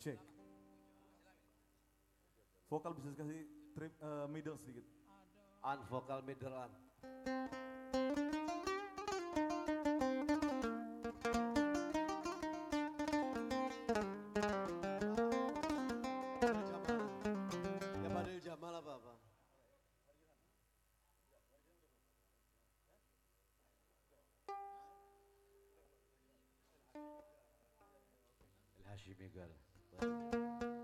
Cek. Vokal bisa kasih trip uh, middle sedikit. An vokal middle an. Hashim Bengala.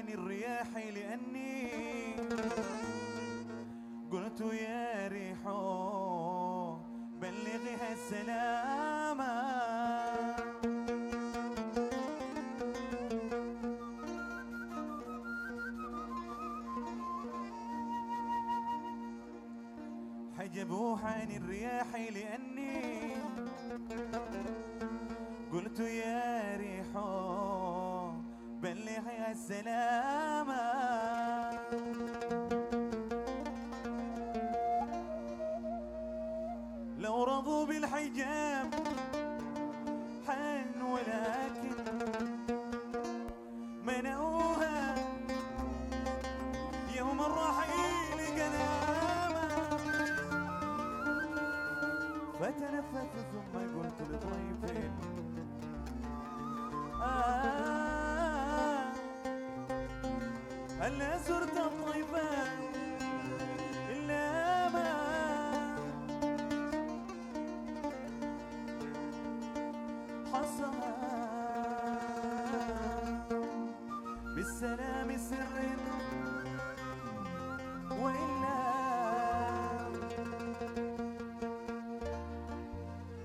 عن الرياح لأني قلت يا ريح بلغها السلام. حجبوها عن الرياح لأني بلغها السلام لو رضوا بالحجاب حن ولكن منعوها يوم الرحيل كلاما. فتنفت ثم قلت لطيف آه. هل زرت الطيبة إلا ما. حصل بالسلام سر وإلا.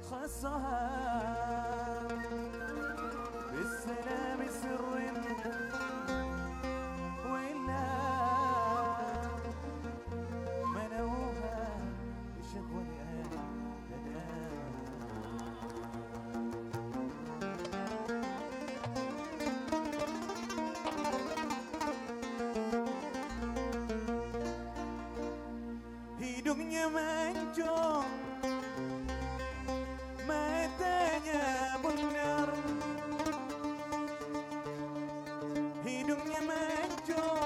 خصها. Hidungnya mancung Matanya benar Hidungnya mancung